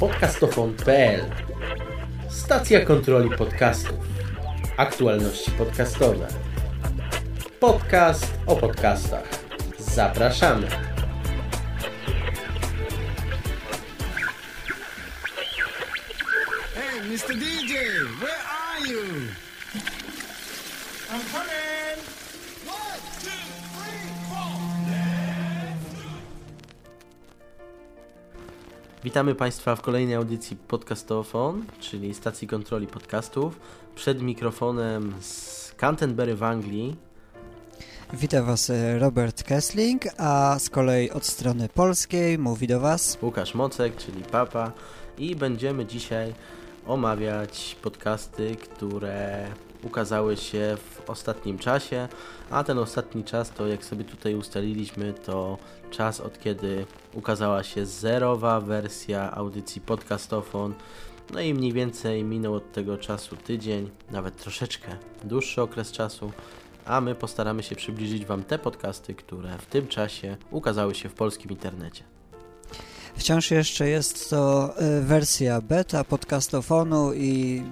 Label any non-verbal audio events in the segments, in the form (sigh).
podcastofon.pl Stacja kontroli podcastów. Aktualności podcastowe. Podcast o podcastach. Zapraszamy. Witamy Państwa w kolejnej audycji Podcastofon, czyli stacji kontroli podcastów. Przed mikrofonem z Canterbury w Anglii. Witam Was e, Robert Kessling, a z kolei od strony polskiej mówi do Was Łukasz Mocek, czyli Papa i będziemy dzisiaj omawiać podcasty, które ukazały się w ostatnim czasie, a ten ostatni czas to jak sobie tutaj ustaliliśmy to czas od kiedy ukazała się zerowa wersja audycji Podcastofon no i mniej więcej minął od tego czasu tydzień, nawet troszeczkę dłuższy okres czasu, a my postaramy się przybliżyć Wam te podcasty, które w tym czasie ukazały się w polskim internecie. Wciąż jeszcze jest to e, wersja beta podcastofonu i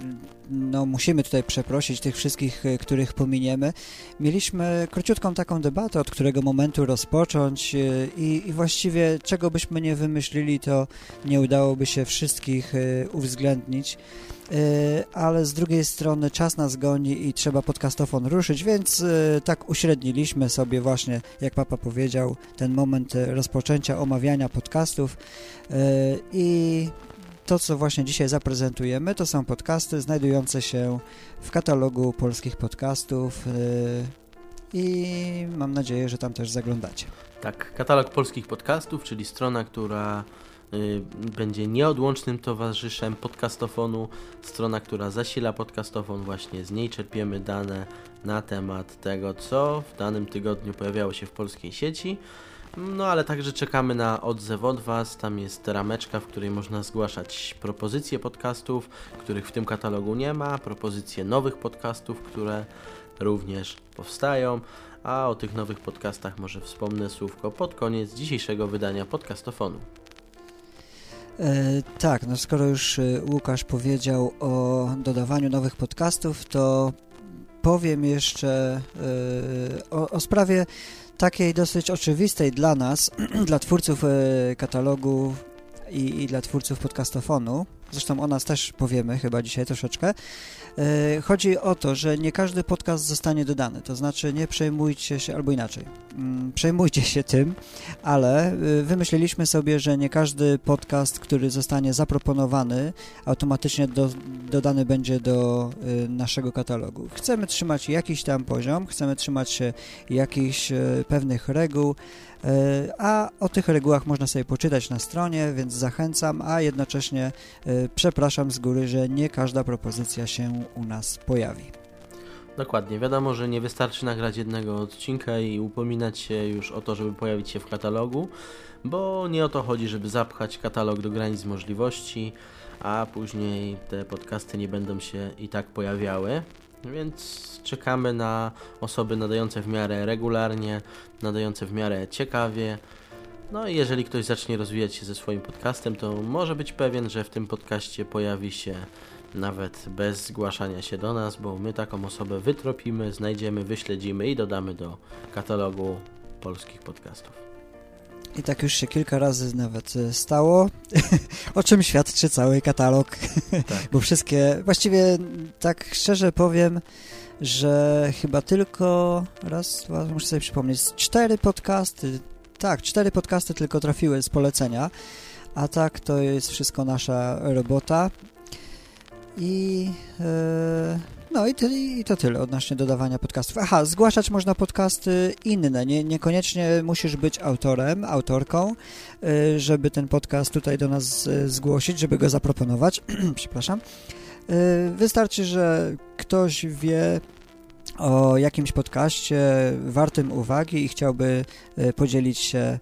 no, musimy tutaj przeprosić tych wszystkich, e, których pominiemy. Mieliśmy króciutką taką debatę, od którego momentu rozpocząć e, i, i właściwie czego byśmy nie wymyślili, to nie udałoby się wszystkich e, uwzględnić. Ale z drugiej strony czas nas goni i trzeba podcastofon ruszyć, więc tak uśredniliśmy sobie właśnie, jak papa powiedział, ten moment rozpoczęcia omawiania podcastów i to, co właśnie dzisiaj zaprezentujemy, to są podcasty znajdujące się w katalogu polskich podcastów e, i mam nadzieję, że tam też zaglądacie. Tak, katalog polskich podcastów, czyli strona, która y, będzie nieodłącznym towarzyszem podcastofonu, strona, która zasila podcastofon, właśnie z niej czerpiemy dane na temat tego, co w danym tygodniu pojawiało się w polskiej sieci. No ale także czekamy na odzew od Was. Tam jest rameczka, w której można zgłaszać propozycje podcastów, których w tym katalogu nie ma, propozycje nowych podcastów, które również powstają. A o tych nowych podcastach może wspomnę słówko pod koniec dzisiejszego wydania podcastofonu. E, tak, no skoro już e, Łukasz powiedział o dodawaniu nowych podcastów, to powiem jeszcze e, o, o sprawie takiej dosyć oczywistej dla nas, (clears throat) dla twórców e, katalogu i, i dla twórców podcastofonu. Zresztą o nas też powiemy chyba dzisiaj troszeczkę. E, Chodzi o to, że nie każdy podcast zostanie dodany, to znaczy nie przejmujcie się, albo inaczej, przejmujcie się tym, ale y, wymyśliliśmy sobie, że nie każdy podcast, który zostanie zaproponowany, automatycznie do, dodany będzie do y, naszego katalogu. Chcemy trzymać jakiś tam poziom, chcemy trzymać się jakichś y, pewnych reguł, a o tych regułach można sobie poczytać na stronie, więc zachęcam, a jednocześnie przepraszam z góry, że nie każda propozycja się u nas pojawi. Dokładnie, wiadomo, że nie wystarczy nagrać jednego odcinka i upominać się już o to, żeby pojawić się w katalogu, bo nie o to chodzi, żeby zapchać katalog do granic możliwości, a później te podcasty nie będą się i tak pojawiały. Więc czekamy na osoby nadające w miarę regularnie, nadające w miarę ciekawie. No i jeżeli ktoś zacznie rozwijać się ze swoim podcastem, to może być pewien, że w tym podcaście pojawi się nawet bez zgłaszania się do nas, bo my taką osobę wytropimy, znajdziemy, wyśledzimy i dodamy do katalogu polskich podcastów. I tak już się kilka razy nawet y, stało, (laughs) o czym świadczy cały katalog, (laughs) Tak. bo wszystkie, właściwie tak szczerze powiem, że chyba tylko raz, dwa, muszę sobie przypomnieć, cztery podcasty, tak, cztery podcasty tylko trafiły z polecenia, a tak to jest wszystko nasza robota i e, no i, ty, i to tyle odnośnie dodawania podcastów. Aha, zgłaszać można podcasty inne, nie, niekoniecznie musisz być autorem, autorką, y, żeby ten podcast tutaj do nas y, zgłosić, żeby go zaproponować. (clears throat) Przepraszam. Wystarczy, że ktoś wie o jakimś podcaście wartym uwagi i chciałby podzielić się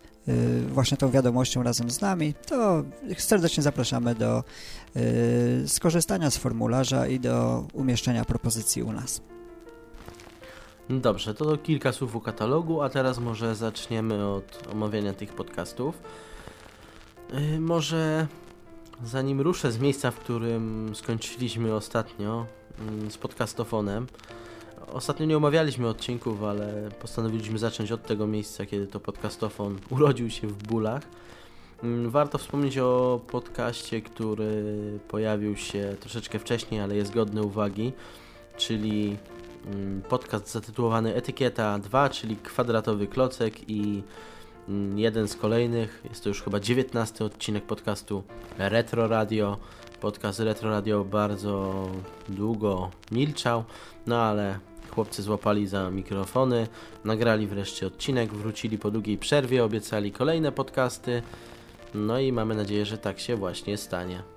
właśnie tą wiadomością razem z nami, to serdecznie zapraszamy do y, skorzystania z formularza i do umieszczenia propozycji u nas. Dobrze, to kilka słów o katalogu, a teraz może zaczniemy od omawiania tych podcastów. Yy, może Zanim ruszę z miejsca, w którym skończyliśmy ostatnio z podcastofonem, ostatnio nie omawialiśmy odcinków, ale postanowiliśmy zacząć od tego miejsca, kiedy to podcastofon urodził się w bólach. Mm, Warto wspomnieć o podcaście, który pojawił się troszeczkę wcześniej, ale jest godny uwagi, czyli mm, podcast zatytułowany Etykieta 2, czyli kwadratowy klocek i mm, jeden z kolejnych, jest to już chyba 19 odcinek podcastu Retro Radio. Podcast Retro Radio bardzo długo milczał, no ale chłopcy złapali za mikrofony, nagrali wreszcie odcinek, wrócili po długiej przerwie, obiecali kolejne podcasty. No i mamy nadzieję, że tak się właśnie stanie.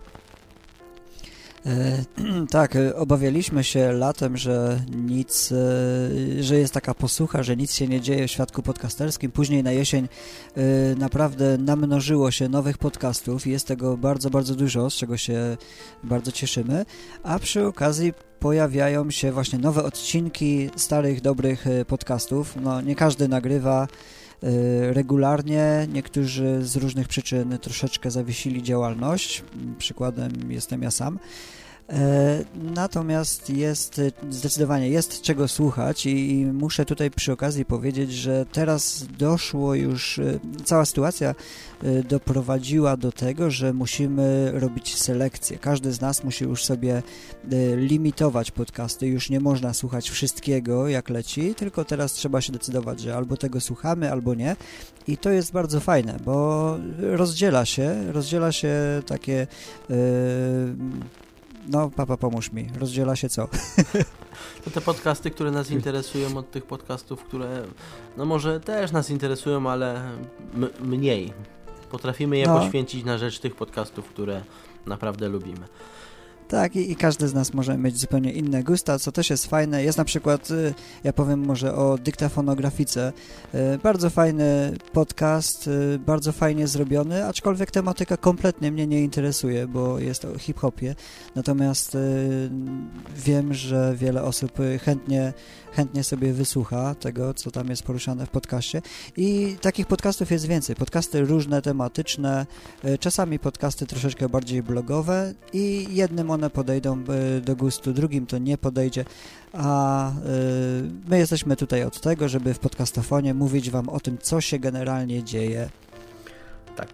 E, (clears throat) tak, e, obawialiśmy się latem, że nic, e, że jest taka posłucha, że nic się nie dzieje w świadku podcasterskim. Później na jesień naprawdę namnożyło się nowych podcastów i jest tego bardzo, bardzo dużo, z czego się bardzo cieszymy. A przy okazji pojawiają się właśnie nowe odcinki starych, dobrych podcastów. No, nie każdy nagrywa regularnie, niektórzy z różnych przyczyn troszeczkę zawiesili działalność. Przykładem jestem ja sam. E, Natomiast jest e, zdecydowanie jest czego słuchać i, i muszę tutaj przy okazji powiedzieć, że teraz doszło już, e, cała sytuacja doprowadziła do tego, że musimy robić selekcję. Każdy z nas musi już sobie limitować podcasty, już nie można słuchać wszystkiego jak leci, tylko teraz trzeba się decydować, że albo tego słuchamy, albo nie. I to jest bardzo fajne, bo rozdziela się, rozdziela się takie e, no, papa, pomóż mi. Rozdziela się co? (laughs) To te podcasty, które nas interesują od tych podcastów, które no może też nas interesują, ale mniej. Potrafimy je No. poświęcić na rzecz tych podcastów, które naprawdę lubimy. Tak, i, i każdy z nas może mieć zupełnie inne gusta, co też jest fajne. Jest na przykład, y, ja powiem może o dyktafonografice. Y, Bardzo fajny podcast, y, bardzo fajnie zrobiony, aczkolwiek tematyka kompletnie mnie nie interesuje, bo jest o hip-hopie. Natomiast wiem, że wiele osób chętnie, chętnie sobie wysłucha tego, co tam jest poruszane w podcaście. I takich podcastów jest więcej. Podcasty różne, tematyczne, y, czasami podcasty troszeczkę bardziej blogowe i jednym one podejdą y, do gustu, drugim to nie podejdzie, a y, my jesteśmy tutaj od tego, żeby w podcastofonie mówić Wam o tym, co się generalnie dzieje. Tak.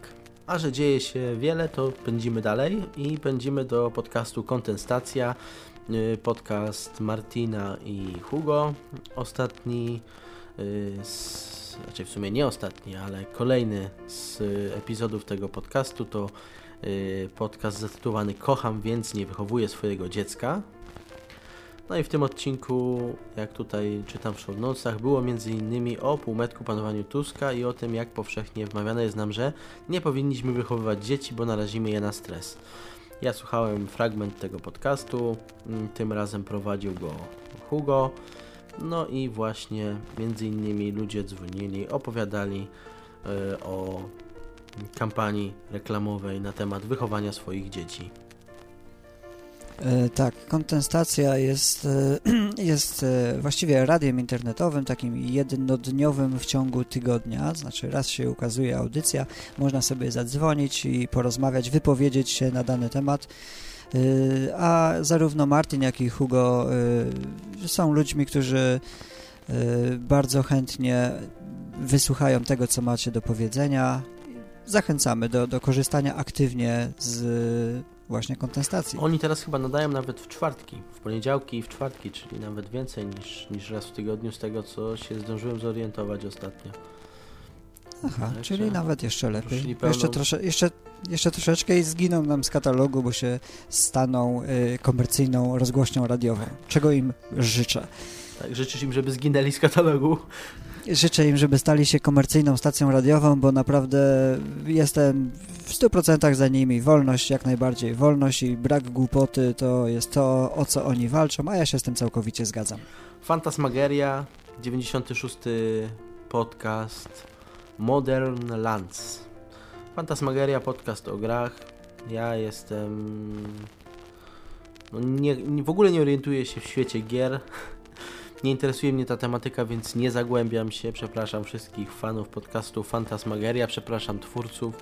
A że dzieje się wiele, to pędzimy dalej i pędzimy do podcastu Kontestacja. Podcast Martina i Hugo. Ostatni, y, z, znaczy w sumie nie ostatni, ale kolejny z epizodów tego podcastu to y, podcast zatytułowany Kocham, więc nie wychowuję swojego dziecka. No i w tym odcinku, jak tutaj czytam w show notesach, było m.in. o półmetku panowaniu Tuska i o tym, jak powszechnie wmawiane jest nam, że nie powinniśmy wychowywać dzieci, bo narazimy je na stres. Ja słuchałem fragment tego podcastu, mm, tym razem prowadził go Hugo, no i właśnie między innymi ludzie dzwonili, opowiadali e, o kampanii reklamowej na temat wychowania swoich dzieci. E, tak, kontestacja jest, e, (clears throat) jest e, właściwie radiem internetowym, takim jednodniowym w ciągu tygodnia, znaczy raz się ukazuje audycja, można sobie zadzwonić i porozmawiać, wypowiedzieć się na dany temat. A zarówno Martin, jak i Hugo są ludźmi, którzy bardzo chętnie wysłuchają tego, co macie do powiedzenia. Zachęcamy do, do korzystania aktywnie z właśnie kontestacji. Oni teraz chyba nadają nawet w czwartki, w poniedziałki i w czwartki, czyli nawet więcej niż, niż raz w tygodniu z tego, co się zdążyłem zorientować ostatnio. Aha, Także czyli nawet jeszcze lepiej. pełną- Jeszcze, trosze, jeszcze, jeszcze troszeczkę i zginą nam z katalogu, bo się staną y, komercyjną rozgłośnią radiową, czego im życzę. Tak, życzysz im, żeby zginęli z katalogu. Życzę im, żeby stali się komercyjną stacją radiową, bo naprawdę jestem w 100% za nimi. Wolność, jak najbardziej. Wolność i brak głupoty to jest to, o co oni walczą, a ja się z tym całkowicie zgadzam. Fantasmageria, 96 podcast Modern Lands. Fantasmageria, podcast o grach. Ja jestem... No nie, w ogóle nie orientuję się w świecie gier. Nie interesuje mnie ta tematyka, więc nie zagłębiam się. Przepraszam wszystkich fanów podcastu Fantasmageria, przepraszam twórców.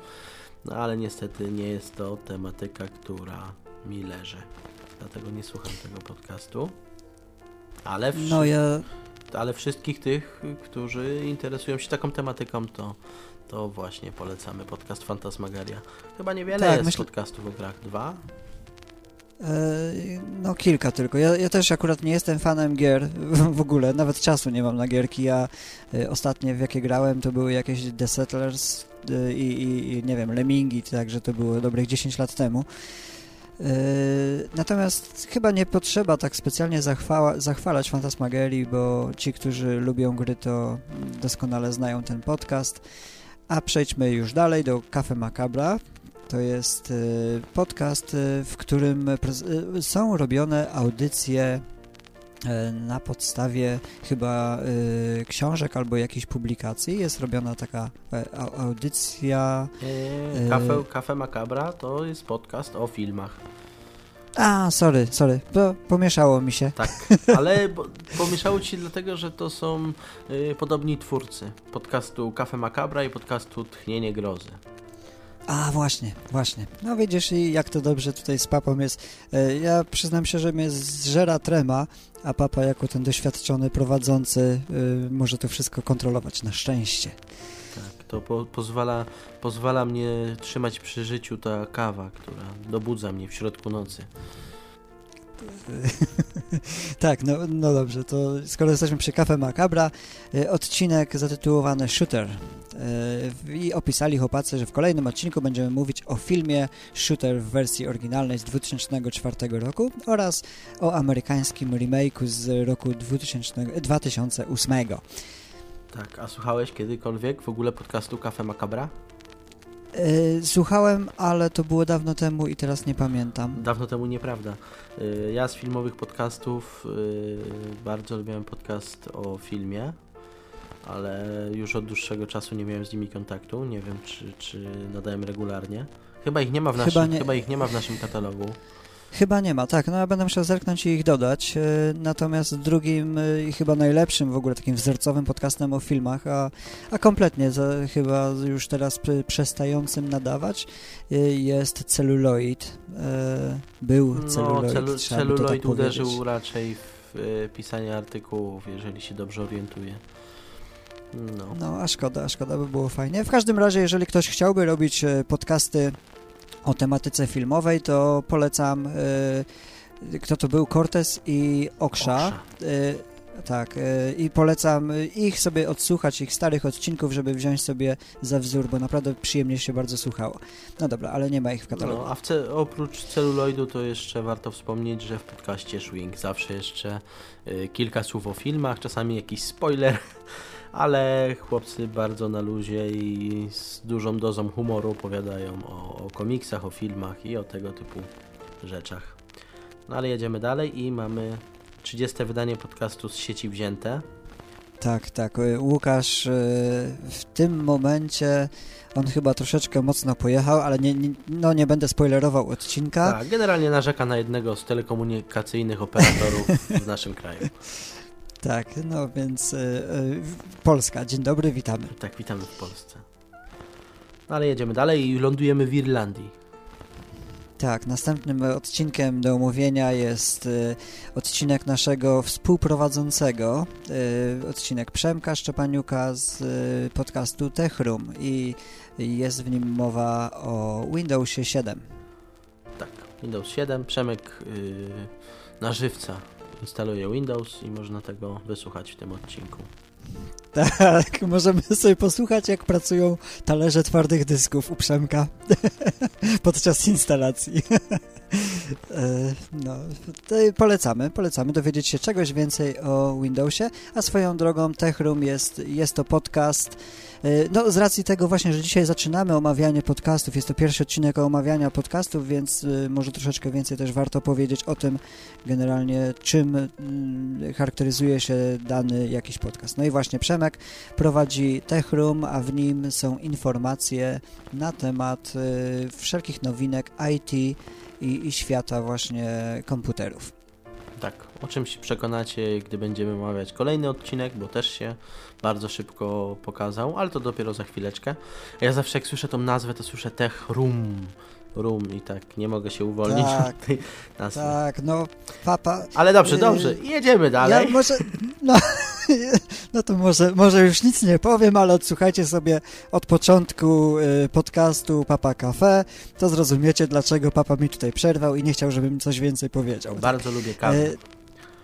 No ale niestety nie jest to tematyka, która mi leży. Dlatego nie słucham tego podcastu. Ale, wszy- No ja ale wszystkich tych, którzy interesują się taką tematyką, to, to właśnie polecamy podcast Fantasmagaria. Chyba niewiele Tak, jest myślę- podcastów o grach. Dwa? E, No kilka tylko. Ja, ja też akurat nie jestem fanem gier w ogóle, nawet czasu nie mam na gierki. Ja e, ostatnie w jakie grałem to były jakieś The Settlers e, i, i, i nie wiem, Lemmingi, także to było dobrych 10 lat temu. Natomiast chyba nie potrzeba tak specjalnie zachwała, zachwalać Fantasmagerii, bo ci, którzy lubią gry, to doskonale znają ten podcast. A przejdźmy już dalej do Cafe Macabra. To jest y, podcast, y, w którym y, są robione audycje y, na podstawie chyba y, książek albo jakichś publikacji. Jest robiona taka e, au- audycja. Eee, Yy. Kafe, Kafe Macabra to jest podcast o filmach. A, sorry, sorry, bo pomieszało mi się. Tak, (laughs) ale pomieszało ci dlatego, że to są y, podobni twórcy podcastu Kafe Macabra i podcastu Tchnienie Grozy. A, właśnie, właśnie. No widzisz, i jak to dobrze tutaj z papą jest. E, Ja przyznam się, że mnie zżera trema, a papa jako ten doświadczony prowadzący y, może to wszystko kontrolować, na szczęście. Tak, to po, pozwala, pozwala mnie trzymać przy życiu ta kawa, która dobudza mnie w środku nocy. (laughs) tak, no, no dobrze, to skoro jesteśmy przy Cafe Macabra, y, odcinek zatytułowany Shooter. Y, I opisali chłopacy, że w kolejnym odcinku będziemy mówić o filmie Shooter w wersji oryginalnej z 2004 roku oraz o amerykańskim remake'u z roku 2000, 2008. Tak, a słuchałeś kiedykolwiek w ogóle podcastu Kafe Macabra? Y, Słuchałem, ale to było dawno temu i teraz nie pamiętam. Dawno temu nieprawda. Y, Ja z filmowych podcastów y, bardzo lubiłem podcast o filmie, ale już od dłuższego czasu nie miałem z nimi kontaktu. Nie wiem, czy, czy nadałem regularnie. Chyba ich nie ma w Chyba naszym, nie- chyba ich nie ma w naszym katalogu. Chyba nie ma, tak. No ja będę musiał zerknąć i ich dodać. e, Natomiast drugim e, i chyba najlepszym w ogóle takim wzorcowym podcastem o filmach, a, a kompletnie za, chyba już teraz przestającym nadawać e, jest celuloid. E, Był No, celuloid, celu, to tak celuloid powiedzieć. uderzył raczej w pisanie artykułów, jeżeli się dobrze orientuję. No. No, a szkoda, a szkoda by było fajnie. W każdym razie, jeżeli ktoś chciałby robić podcasty o tematyce filmowej, to polecam, e, kto to był, Cortez i Oksza. Oksza. E, tak, e, i polecam ich sobie odsłuchać, ich starych odcinków, żeby wziąć sobie za wzór, bo naprawdę przyjemnie się bardzo słuchało. No dobra, ale nie ma ich w katalogu. No, a w ce- oprócz celuloidu to jeszcze warto wspomnieć, że w podcaście Swing zawsze jeszcze y, kilka słów o filmach, czasami jakiś spoiler, ale chłopcy bardzo na luzie i z dużą dozą humoru opowiadają o, o komiksach, o filmach i o tego typu rzeczach. No ale jedziemy dalej i mamy 30 wydanie podcastu z sieci wzięte. Tak, tak. e, Łukasz e, w tym momencie on chyba troszeczkę mocno pojechał, ale nie, nie, no nie będę spoilerował odcinka. Tak, generalnie narzeka na jednego z telekomunikacyjnych operatorów w naszym kraju. (laughs) Tak, no więc e, e, Polska, dzień dobry, witamy. Tak, witamy w Polsce. No ale jedziemy dalej i lądujemy w Irlandii. Tak, następnym odcinkiem do omówienia jest e, odcinek naszego współprowadzącego, e, odcinek Przemka Szczepaniuka z e, podcastu Techroom i jest w nim mowa o Windowsie 7. Tak, Windows 7. Przemek yy, na żywca instaluje Windows i można tego wysłuchać w tym odcinku. Tak, możemy sobie posłuchać, jak pracują talerze twardych dysków u Przemka (laughs) podczas instalacji. (laughs) E, No, polecamy, polecamy dowiedzieć się czegoś więcej o Windowsie, a swoją drogą TechRoom jest, jest to podcast, e, no z racji tego właśnie, że dzisiaj zaczynamy omawianie podcastów, jest to pierwszy odcinek omawiania podcastów, więc e, może troszeczkę więcej też warto powiedzieć o tym generalnie, czym mm, charakteryzuje się dany jakiś podcast. No i właśnie Przemek prowadzi TechRoom, a w nim są informacje na temat wszelkich nowinek IT i, i świata właśnie komputerów. Tak, o czym się przekonacie, gdy będziemy omawiać kolejny odcinek, bo też się bardzo szybko pokazał, ale to dopiero za chwileczkę. Ja zawsze jak słyszę tą nazwę, to słyszę Tech Room. Room i tak nie mogę się uwolnić Tak, od tej nazwy. Tak, no papa. Ale dobrze, dobrze, jedziemy dalej. Ja może, no, (laughs) no to może, może już nic nie powiem, ale odsłuchajcie sobie od początku y, podcastu Papa Cafe, to zrozumiecie, dlaczego papa mi tutaj przerwał i nie chciał, żebym coś więcej powiedział. Bardzo lubię kawę. E,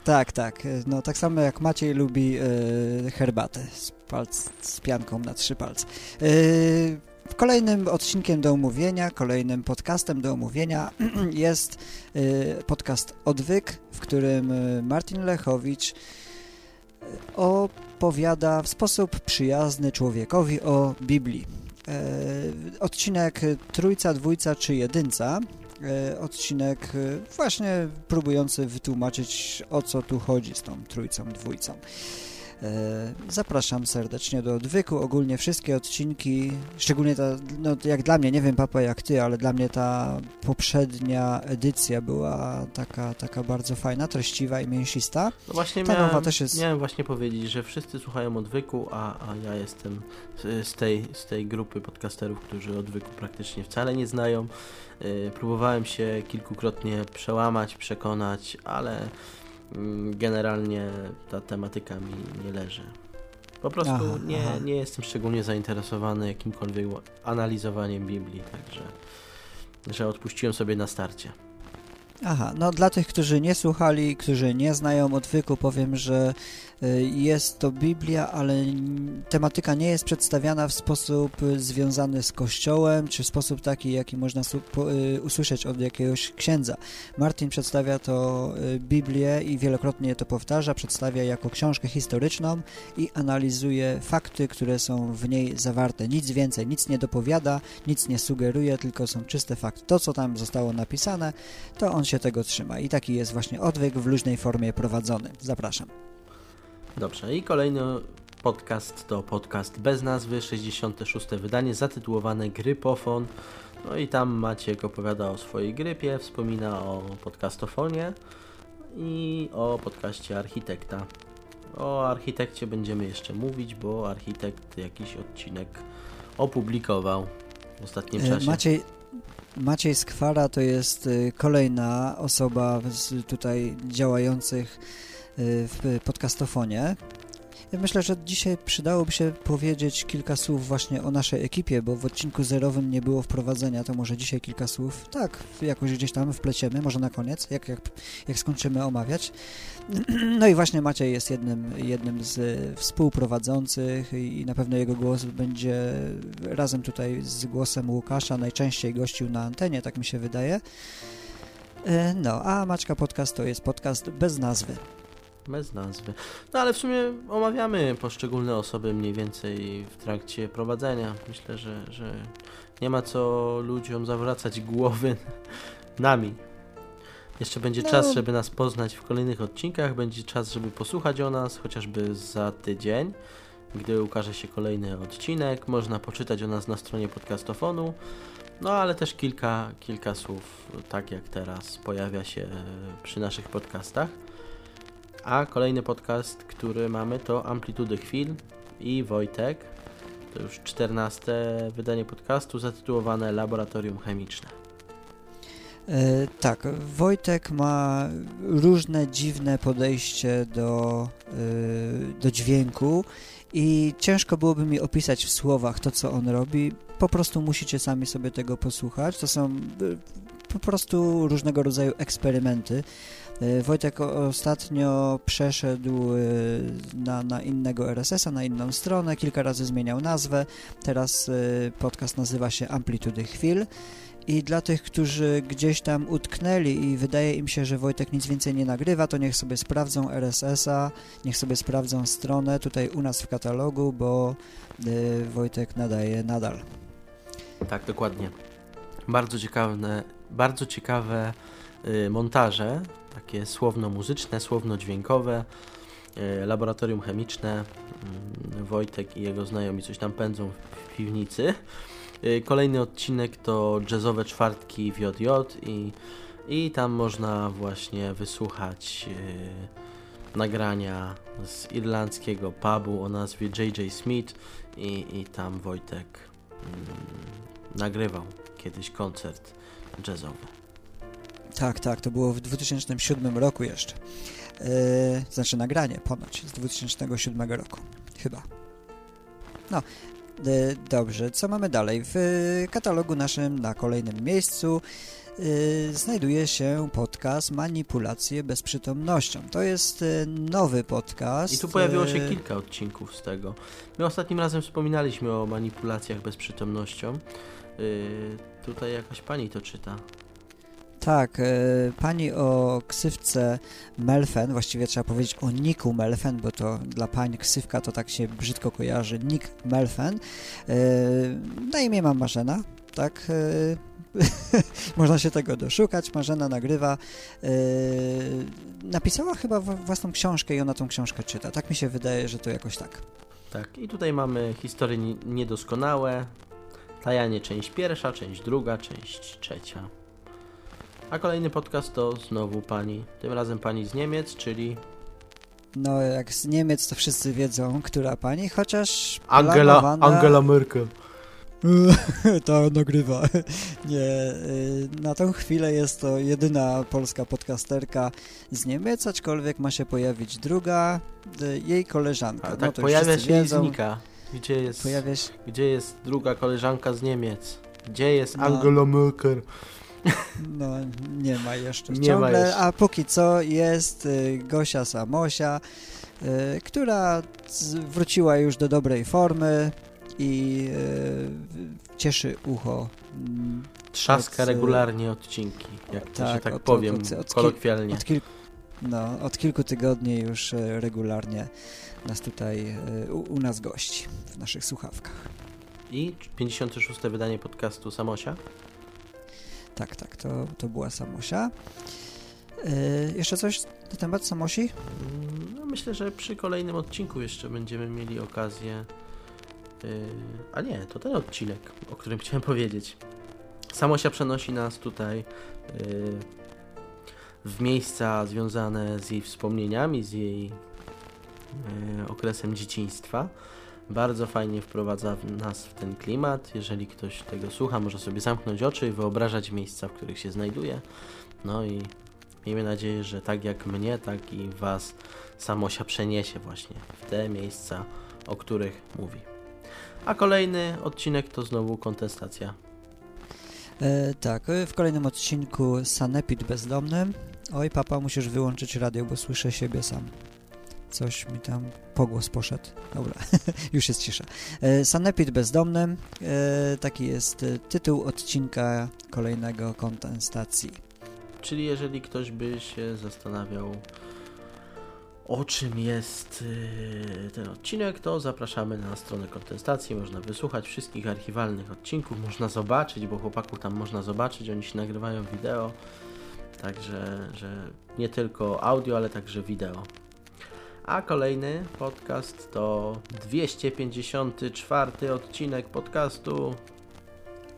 tak, tak. E, No tak samo jak Maciej lubi herbatę z, palc, z pianką na trzy palce. Kolejnym odcinkiem do omówienia, kolejnym podcastem do omówienia (clears throat) jest podcast Odwyk, w którym Martin Lechowicz opowiada w sposób przyjazny człowiekowi o Biblii. E, odcinek Trójca, Dwójca czy Jedynca e, odcinek właśnie próbujący wytłumaczyć o co tu chodzi z tą trójcą, dwójcą. E, Zapraszam serdecznie do odwyku. Ogólnie wszystkie odcinki, szczególnie ta, no jak dla mnie, nie wiem papa jak ty, ale dla mnie ta poprzednia edycja była taka, taka bardzo fajna, treściwa i mięsista. No właśnie ta miałem, nowa też jest- miałem właśnie powiedzieć, że wszyscy słuchają odwyku, a, a ja jestem z, tej, z tej grupy podcasterów, którzy odwyku praktycznie wcale nie znają. Yy, próbowałem się kilkukrotnie przełamać, przekonać, ale generalnie ta tematyka mi nie leży. Po prostu Aha, nie, aha. nie jestem szczególnie zainteresowany jakimkolwiek analizowaniem Biblii, także że odpuściłem sobie na starcie. Aha, no dla tych, którzy nie słuchali, którzy nie znają odwyku, powiem, że jest to Biblia, ale tematyka nie jest przedstawiana w sposób y, związany z Kościołem, czy w sposób taki, jaki można y, usłyszeć od jakiegoś księdza. Martin przedstawia to Biblię i wielokrotnie to powtarza, przedstawia jako książkę historyczną i analizuje fakty, które są w niej zawarte. Nic więcej, nic nie dopowiada, nic nie sugeruje, tylko są czyste fakty. To, co tam zostało napisane, to on się tego trzyma. I taki jest właśnie odwyk w luźnej formie prowadzony. Zapraszam. Dobrze, i kolejny podcast to podcast bez nazwy, 66. wydanie zatytułowane Grypofon. No i tam Maciek opowiada o swojej grypie, wspomina o podcastofonie i o podcaście Architekta. O architekcie będziemy jeszcze mówić, bo architekt jakiś odcinek opublikował w ostatnim E, czasie. Maciej, Maciej Skwara to jest y, kolejna osoba z tutaj działających w podcastofonie. Myślę, że dzisiaj przydałoby się powiedzieć kilka słów właśnie o naszej ekipie, bo w odcinku zerowym nie było wprowadzenia, to może dzisiaj kilka słów, tak, jakoś gdzieś tam wpleciemy, może na koniec, jak, jak, jak skończymy omawiać. (clears throat) No i właśnie Maciej jest jednym, jednym z y, współprowadzących i na pewno jego głos będzie razem tutaj z głosem Łukasza najczęściej gościł na antenie, tak mi się wydaje. E, No, a Maczka Podcast to jest podcast bez nazwy. Bez nazwy. No ale w sumie omawiamy poszczególne osoby mniej więcej w trakcie prowadzenia. Myślę, że, że nie ma co ludziom zawracać głowy (laughs) nami. Jeszcze będzie No. czas, żeby nas poznać w kolejnych odcinkach. Będzie czas, żeby posłuchać o nas, chociażby za tydzień, gdy ukaże się kolejny odcinek. Można poczytać o nas na stronie podcastofonu. No ale też kilka, kilka słów, tak jak teraz, pojawia się e, przy naszych podcastach. A kolejny podcast, który mamy to Amplitudy Chwil i Wojtek. To już 14 wydanie podcastu zatytułowane Laboratorium Chemiczne. E, tak, Wojtek ma różne dziwne podejście do, e, do dźwięku i ciężko byłoby mi opisać w słowach to, co on robi. Po prostu musicie sami sobie tego posłuchać. To są e, po prostu różnego rodzaju eksperymenty. E, Wojtek ostatnio przeszedł e, na, na innego RSS-a, na inną stronę, kilka razy zmieniał nazwę. Teraz e, podcast nazywa się Amplitudy Chwil. I dla tych, którzy gdzieś tam utknęli i wydaje im się, że Wojtek nic więcej nie nagrywa, to niech sobie sprawdzą RSS-a, niech sobie sprawdzą stronę tutaj u nas w katalogu, bo Wojtek nadaje nadal. Tak, dokładnie. Bardzo ciekawe, bardzo ciekawe montaże, takie słowno-muzyczne, słowno-dźwiękowe, y, laboratorium chemiczne. Y, Wojtek i jego znajomi coś tam pędzą w, piwnicy. Y, Kolejny odcinek to jazzowe czwartki w JJ i I tam można właśnie wysłuchać e, nagrania z irlandzkiego pubu o nazwie JJ Smith i, i tam Wojtek mm, nagrywał kiedyś koncert jazzowy. Tak, tak, to było w 2007 roku jeszcze. Yy, znaczy nagranie ponoć z 2007 roku, chyba. No, yy, dobrze, co mamy dalej? W katalogu naszym na kolejnym miejscu yy, znajduje się podcast Manipulacje bezprzytomnością. To jest nowy podcast. I tu pojawiło się kilka odcinków z tego. My ostatnim razem wspominaliśmy o manipulacjach bezprzytomnością. Yy, tutaj jakaś pani to czyta. Tak, e, pani o ksywce Melfen, właściwie trzeba powiedzieć o Niku Melfen, bo to dla pań ksywka to tak się brzydko kojarzy, Nick Melfen. E, na imię mam Marzena, tak, e, (laughs) można się tego doszukać, Marzena nagrywa, napisała chyba własną książkę i ona tą książkę czyta, tak mi się wydaje, że to jakoś tak. Tak, i tutaj mamy historie ni- niedoskonałe. Tajanie część pierwsza, część druga, część trzecia. A kolejny podcast to znowu pani, tym razem pani z Niemiec, czyli No, jak z Niemiec to wszyscy wiedzą, która pani, chociaż Angela, planowana- Angela Merkel. (laughs) to nagrywa. (laughs) Nie, y, na tą chwilę jest to jedyna polska podcasterka z Niemiec, aczkolwiek ma się pojawić druga, y, jej koleżanka. A no tak to już pojawia wszyscy się i wiedzą. znika. Gdzie jest, się, gdzie jest druga koleżanka z Niemiec? Gdzie jest No. Angela Merkel? No nie ma jeszcze Nie ma ciągle, jeszcze. a póki co jest y, Gosia Samosia, y, która wróciła już do dobrej formy i y, cieszy ucho mm, Trzaska Od, regularnie odcinki, jak to, że tak, tak od- powiem od- od- kolokwialnie. Od, kil... no, od kilku tygodni już regularnie nas tutaj, u, u nas gości w naszych słuchawkach. I 56. wydanie podcastu Samosia. Tak, tak, to, to była Samosia. E, jeszcze coś na temat Samosi? No, myślę, że przy kolejnym odcinku jeszcze będziemy mieli okazję. Yy, a nie, to ten odcinek, o którym (laughs) chciałem powiedzieć. Samosia przenosi nas tutaj yy, w miejsca związane z jej wspomnieniami, z jej yy, okresem dzieciństwa. Bardzo fajnie wprowadza nas w ten klimat. Jeżeli ktoś tego słucha, może sobie zamknąć oczy i wyobrażać miejsca, w których się znajduje. No i Miejmy nadzieję, że tak jak mnie, tak i Was Samosia przeniesie właśnie w te miejsca, o których mówi. A kolejny odcinek to znowu kontestacja. E, tak, e, w kolejnym odcinku Sanepid bezdomnym. Oj, papa, musisz wyłączyć radio, bo słyszę siebie sam. Coś mi tam pogłos poszedł. Dobra, (laughs) już jest cisza. E, Sanepid bezdomnym, e, taki jest e, tytuł odcinka kolejnego kontestacji. Czyli jeżeli ktoś by się zastanawiał, o czym jest ten odcinek, to zapraszamy na stronę kontestacji. Można wysłuchać wszystkich archiwalnych odcinków, można zobaczyć, bo chłopaków tam można zobaczyć, oni się nagrywają wideo. Także, że nie tylko audio, ale także wideo. A kolejny podcast to 254 odcinek podcastu.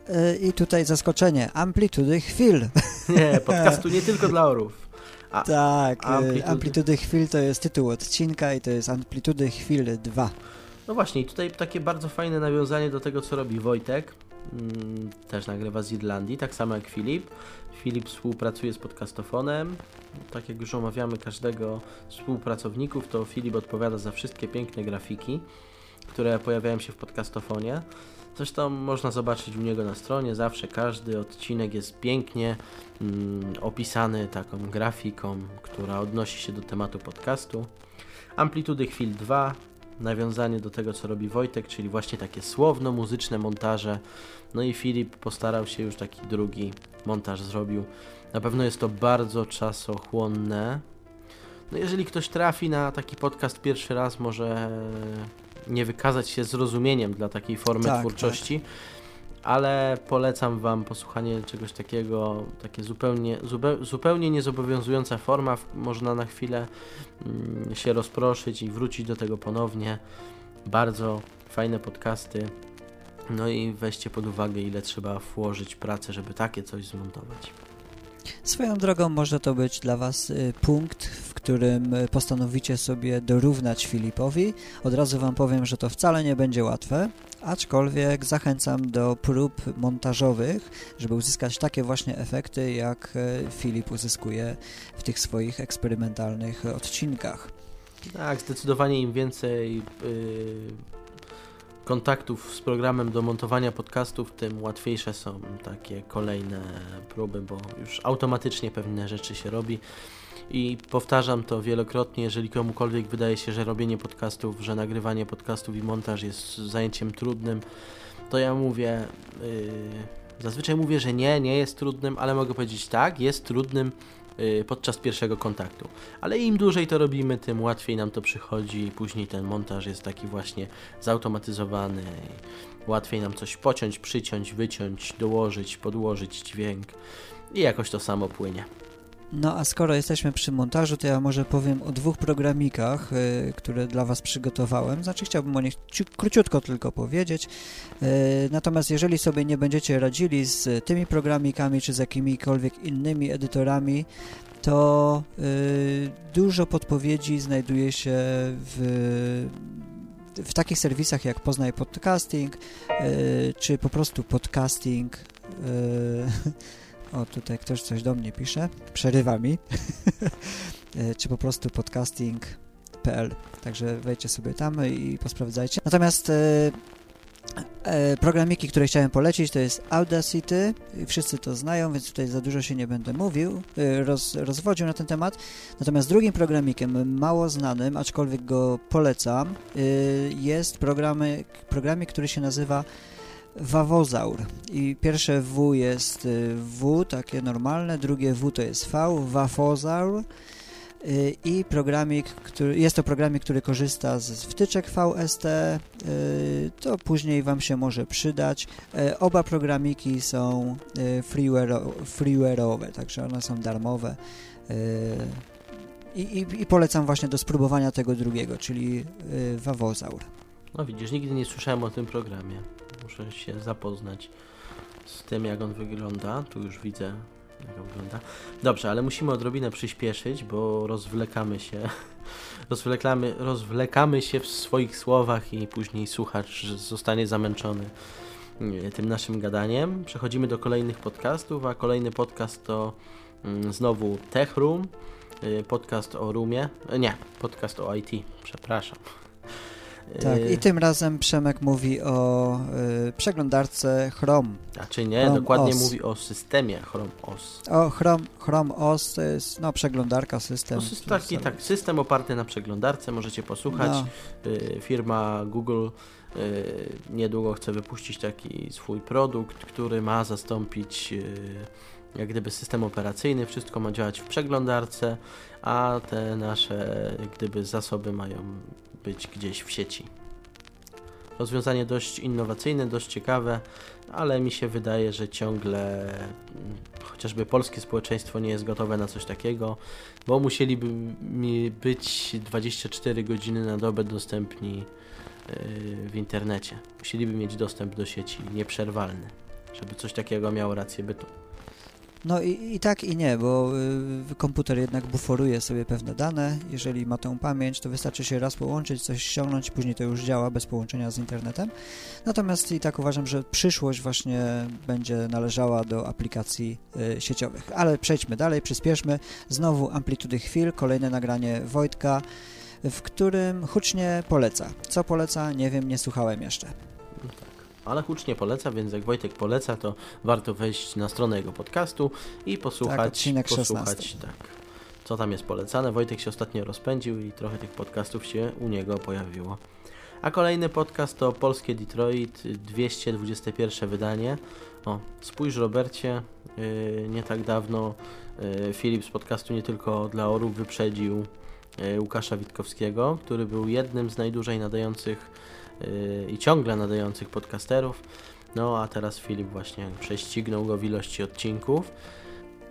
E, I tutaj zaskoczenie, amplitudy chwil. (laughs) Nie, podcastu nie tylko dla orów. A, tak, e, amplitudy. amplitudy chwil to jest tytuł odcinka i to jest amplitudy chwil 2. No właśnie, tutaj takie bardzo fajne nawiązanie do tego, co robi Wojtek. Mm, Też nagrywa z Irlandii, tak samo jak Filip. Filip współpracuje z podcastofonem. Tak jak już omawiamy każdego z współpracowników, to Filip odpowiada za wszystkie piękne grafiki, które pojawiają się w podcastofonie. Zresztą można zobaczyć u niego na stronie, zawsze każdy odcinek jest pięknie mm, opisany taką grafiką, która odnosi się do tematu podcastu. Amplitudy chwil 2, nawiązanie do tego, co robi Wojtek, czyli właśnie takie słowno-muzyczne montaże. No i Filip postarał się już taki drugi montaż zrobił. Na pewno jest to bardzo czasochłonne. No jeżeli ktoś trafi na taki podcast pierwszy raz, może nie wykazać się zrozumieniem dla takiej formy Tak, twórczości. Ale polecam Wam posłuchanie czegoś takiego, takie zupełnie, zupe, zupełnie niezobowiązująca forma. Można na chwilę mm, się rozproszyć i wrócić do tego ponownie. Bardzo fajne podcasty. No i weźcie pod uwagę, ile trzeba włożyć pracy, żeby takie coś zmontować. Swoją drogą może to być dla Was y, punkt, w którym y, postanowicie sobie dorównać Filipowi. Od razu Wam powiem, że to wcale nie będzie łatwe, aczkolwiek zachęcam do prób montażowych, żeby uzyskać takie właśnie efekty, jak y, Filip uzyskuje w tych swoich eksperymentalnych odcinkach. Tak, zdecydowanie im więcej yy, kontaktów z programem do montowania podcastów, tym łatwiejsze są takie kolejne próby, bo już automatycznie pewne rzeczy się robi. I powtarzam to wielokrotnie, jeżeli komukolwiek wydaje się, że robienie podcastów, że nagrywanie podcastów i montaż jest zajęciem trudnym, to ja mówię, yy, zazwyczaj mówię, że nie, nie jest trudnym, ale mogę powiedzieć tak, jest trudnym yy, podczas pierwszego kontaktu. Ale im dłużej to robimy, tym łatwiej nam to przychodzi i później ten montaż jest taki właśnie zautomatyzowany. Łatwiej nam coś pociąć, przyciąć, wyciąć, dołożyć, podłożyć dźwięk i jakoś to samo płynie. No a skoro jesteśmy przy montażu, to ja może powiem o dwóch programikach, y, które dla Was przygotowałem. Znaczy chciałbym o nich ci- króciutko tylko powiedzieć. Y, natomiast jeżeli sobie nie będziecie radzili z tymi programikami, czy z jakimikolwiek innymi edytorami, to y, dużo podpowiedzi znajduje się w, w takich serwisach jak Poznaj Podcasting, y, czy po prostu Podcasting. (laughs) O, tutaj ktoś coś do mnie pisze, przerywa mi. (laughs) E, czy po prostu podcasting.pl. Także wejdźcie sobie tam i posprawdzajcie. Natomiast e, e, programiki, które chciałem polecić, to jest Audacity. Wszyscy to znają, więc tutaj za dużo się nie będę mówił, roz, rozwodził na ten temat. Natomiast drugim programikiem, mało znanym, aczkolwiek go polecam, jest programy, programik, który się nazywa Wawozaur. I pierwsze W jest y, W, takie normalne, drugie W to jest V, Wafozaur. Y, I programik, który, jest to programik, który korzysta z wtyczek VST, y, to później Wam się może przydać. Oba programiki są freeware, freeware'owe, także one są darmowe. I, i, I polecam właśnie do spróbowania tego drugiego, czyli Wawozaur. No widzisz, nigdy nie słyszałem o tym programie. Muszę się zapoznać z tym, jak on wygląda. Tu już widzę, jak on wygląda. Dobrze, ale musimy odrobinę przyspieszyć, bo rozwlekamy się. (laughs) Rozwlekamy, rozwlekamy się w swoich słowach i później słuchacz zostanie zamęczony tym naszym gadaniem. Przechodzimy do kolejnych podcastów, a kolejny podcast to mm, znowu Tech Room. y, Podcast o Roomie. E, Nie, podcast o IT, przepraszam. Tak, Y, i tym razem Przemek mówi o y, przeglądarce Chrome. A czy nie, Chrome dokładnie OS. mówi o systemie Chrome OS. O, Chrome, Chrome OS to jest no, przeglądarka, system. Jest taki, tak, system oparty na przeglądarce, możecie posłuchać. No, Y, Firma Google y, niedługo chce wypuścić taki swój produkt, który ma zastąpić y, jak gdyby system operacyjny. Wszystko ma działać w przeglądarce, a te nasze jak gdyby zasoby mają być gdzieś w sieci. Rozwiązanie dość innowacyjne, dość ciekawe, ale mi się wydaje, że ciągle mm, chociażby polskie społeczeństwo nie jest gotowe na coś takiego, bo musieliby mi być 24 godziny na dobę dostępni yy, w internecie. Musieliby mieć dostęp do sieci nieprzerwalny, żeby coś takiego miało rację bytu. No i, i tak i nie, bo y, komputer jednak buforuje sobie pewne dane. Jeżeli ma tą pamięć, to wystarczy się raz połączyć, coś ściągnąć, później to już działa bez połączenia z internetem. Natomiast i tak uważam, że przyszłość właśnie będzie należała do aplikacji y, sieciowych. Ale przejdźmy dalej, przyspieszmy. Znowu Amplitudy Chwil, kolejne nagranie Wojtka, w którym hucznie poleca. Co poleca? Nie wiem, nie słuchałem jeszcze. Ale hucznie poleca, więc jak Wojtek poleca, to warto wejść na stronę jego podcastu i posłuchać, Tak, posłuchać 16. tak, co tam jest polecane. Wojtek się ostatnio rozpędził i trochę tych podcastów się u niego pojawiło. A kolejny podcast to Polskie Detroit, 221 wydanie. O, spójrz Robercie, yy, nie tak dawno yy, Filip z podcastu Nie Tylko dla Orów wyprzedził yy, Łukasza Witkowskiego, który był jednym z najdłużej nadających i ciągle nadających podcasterów. No a teraz Filip właśnie prześcignął go w ilości odcinków.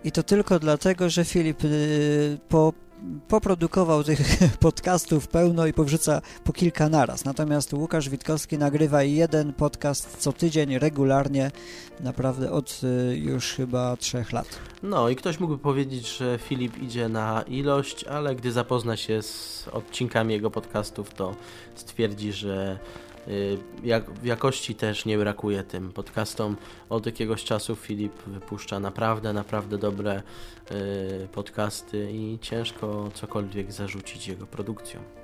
I to tylko dlatego, że Filip y, po poprodukował tych (laughs) podcastów pełno i powrzuca po kilka naraz. Natomiast Łukasz Witkowski nagrywa jeden podcast co tydzień regularnie, naprawdę od y, już chyba trzech lat. No i ktoś mógłby powiedzieć, że Filip idzie na ilość, ale gdy zapozna się z odcinkami jego podcastów, to stwierdzi, że jak, w jakości też nie brakuje tym podcastom. Od jakiegoś czasu Filip wypuszcza naprawdę, naprawdę dobre y, podcasty i ciężko cokolwiek zarzucić jego produkcją.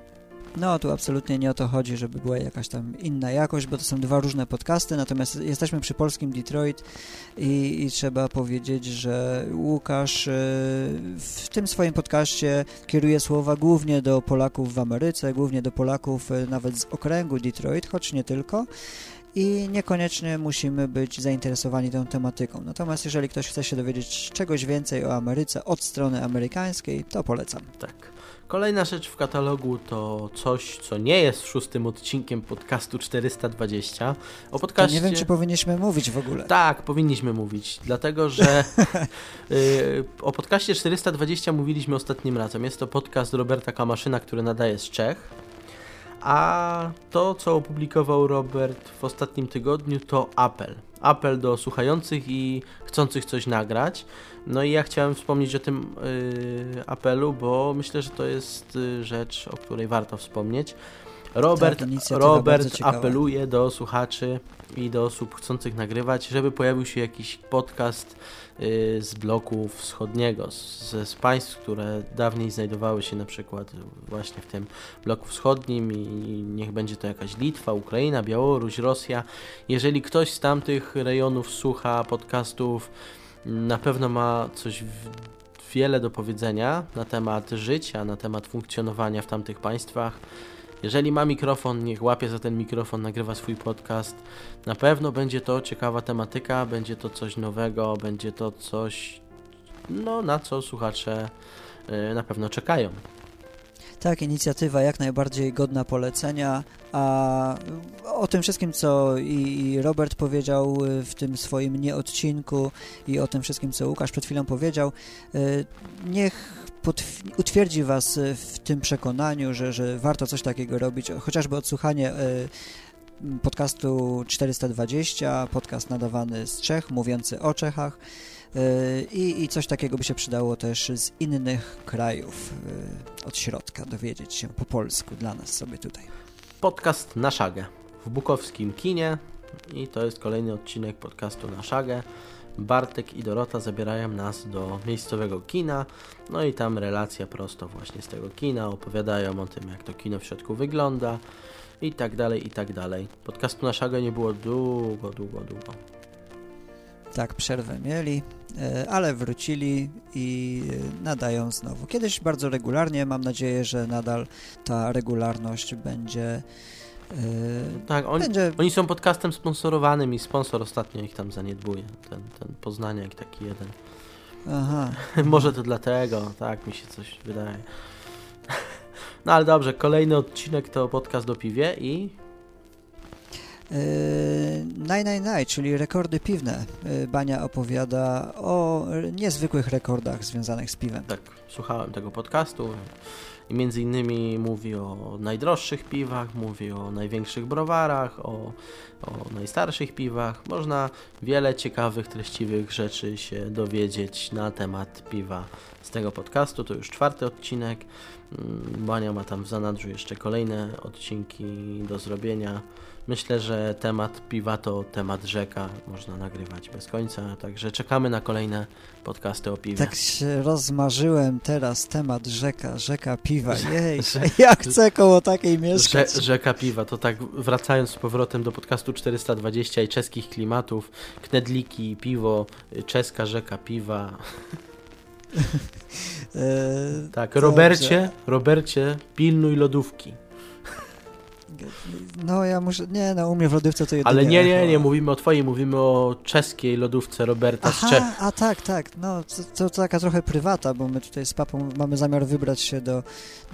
No, tu absolutnie nie o to chodzi, żeby była jakaś tam inna jakość, bo to są dwa różne podcasty, natomiast jesteśmy przy polskim Detroit i, i trzeba powiedzieć, że Łukasz y, w tym swoim podcaście kieruje słowa głównie do Polaków w Ameryce, głównie do Polaków y, nawet z okręgu Detroit, choć nie tylko i niekoniecznie musimy być zainteresowani tą tematyką. Natomiast jeżeli ktoś chce się dowiedzieć czegoś więcej o Ameryce od strony amerykańskiej, to polecam. Tak. Kolejna rzecz w katalogu to coś, co nie jest szóstym odcinkiem podcastu 420. O To podcaście... nie wiem, czy powinniśmy mówić w ogóle. Tak, powinniśmy mówić, dlatego że (laughs) y, o podcaście 420 mówiliśmy ostatnim razem. Jest to podcast Roberta Kamaszyna, który nadaje z Czech. A to, co opublikował Robert w ostatnim tygodniu, to apel. Apel do słuchających i chcących coś nagrać. No i ja chciałem wspomnieć o tym y, apelu, bo myślę, że to jest y, rzecz, o której warto wspomnieć. Robert, Tak, Robert apeluje do słuchaczy i do osób chcących nagrywać, żeby pojawił się jakiś podcast y, z bloku wschodniego, z, z państw, które dawniej znajdowały się na przykład właśnie w tym bloku wschodnim i niech będzie to jakaś Litwa, Ukraina, Białoruś, Rosja. Jeżeli ktoś z tamtych rejonów słucha podcastów, na pewno ma coś wiele do powiedzenia na temat życia, na temat funkcjonowania w tamtych państwach. Jeżeli ma mikrofon, niech łapie za ten mikrofon, nagrywa swój podcast. Na pewno będzie to ciekawa tematyka, będzie to coś nowego, będzie to coś, no, na co słuchacze y, na pewno czekają. Tak, inicjatywa jak najbardziej godna polecenia, a o tym wszystkim, co i Robert powiedział y, w tym swoim nieodcinku i o tym wszystkim, co Łukasz przed chwilą powiedział, y, niech utwierdzi Was y, w tym przekonaniu, że, że warto coś takiego robić, chociażby odsłuchanie podcastu 420, podcast nadawany z Czech, mówiący o Czechach, I, I coś takiego by się przydało też z innych krajów y, od środka dowiedzieć się po polsku dla nas sobie tutaj. Podcast na szagę w bukowskim kinie i to jest kolejny odcinek podcastu na szagę. Bartek i Dorota zabierają nas do miejscowego kina, no i tam relacja prosto właśnie z tego kina, opowiadają o tym jak to kino w środku wygląda i tak dalej, i tak dalej. Podcastu na szagę nie było długo, długo, długo. Tak, przerwę mieli, ale wrócili i y, nadają znowu. Kiedyś bardzo regularnie, mam nadzieję, że nadal ta regularność będzie. y, Tak, oni, będzie oni są podcastem sponsorowanym i sponsor ostatnio ich tam zaniedbuje, ten, ten Poznaniak taki jeden. aha, (laughs) Może to dlatego, tak mi się coś wydaje. (laughs) No ale dobrze, kolejny odcinek to podcast do piwie i Nine Nine Nine, czyli rekordy piwne. Y, Bania opowiada o niezwykłych rekordach związanych z piwem. tak, słuchałem tego podcastu i między innymi mówi o najdroższych piwach, mówi o największych browarach, o, o najstarszych piwach. Można wiele ciekawych, treściwych rzeczy się dowiedzieć na temat piwa z tego podcastu. To już czwarty odcinek. Mm, Bania ma tam w zanadrzu jeszcze kolejne odcinki do zrobienia. Myślę, że temat piwa to temat rzeka, można nagrywać bez końca, także czekamy na kolejne podcasty o piwie. Tak się rozmarzyłem teraz temat rzeka, rzeka piwa. Jej, (laughs) ja chcę koło takiej mieszkać. Rze rzeka piwa, to tak wracając z powrotem do podcastu 420 i czeskich klimatów, knedliki, piwo, czeska rzeka piwa. (laughs) E, Tak. Robercie, Robercie, pilnuj lodówki. No ja muszę, nie no, u mnie w lodówce to jedynie Ale nie, nie, nie mówimy o twojej, mówimy o czeskiej lodówce Roberta z Czech. Aha, a tak, tak, no to, to taka trochę prywata, bo my tutaj z papą mamy zamiar wybrać się do,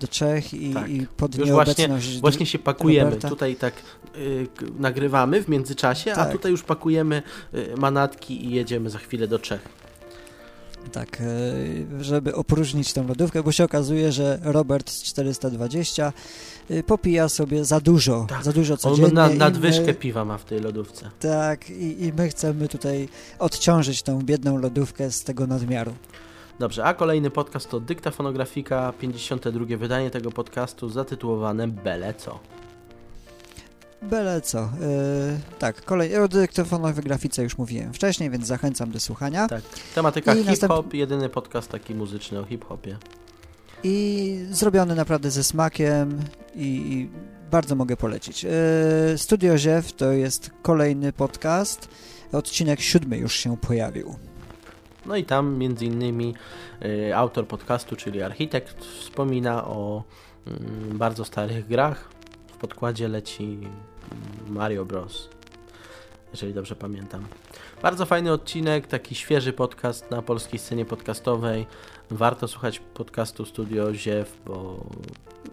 do Czech i, Tak. i pod Już właśnie- Właśnie się pakujemy, Roberta. tutaj tak y, nagrywamy w międzyczasie, a Tak. tutaj już pakujemy y, manatki i jedziemy za chwilę do Czech. Tak, e, żeby opróżnić tę lodówkę, bo się okazuje, że Robert z 420 e, popija sobie za dużo, Tak. za dużo On codziennie. na, i nadwyżkę my- piwa ma w tej lodówce. Tak, i, i my chcemy tutaj odciążyć tą biedną lodówkę z tego nadmiaru. Dobrze, a kolejny podcast to Dykta Fonografika, 52 wydanie tego podcastu zatytułowane Bele co. Byle co. e, tak, kolej, o dyktofonowej grafice już mówiłem wcześniej, więc zachęcam do słuchania. Tak. Tematyka hip-hop, następ- jedyny podcast taki muzyczny o hip-hopie. I zrobiony naprawdę ze smakiem i, i bardzo mogę polecić. E, Studio Ziew to jest kolejny podcast. Odcinek siódmy już się pojawił. No i tam między innymi y, autor podcastu, czyli architekt, wspomina o mm, bardzo starych grach. W podkładzie leci Mario Bros. Jeżeli dobrze pamiętam. Bardzo fajny odcinek, taki świeży podcast na polskiej scenie podcastowej. Warto słuchać podcastu Studio Ziew, bo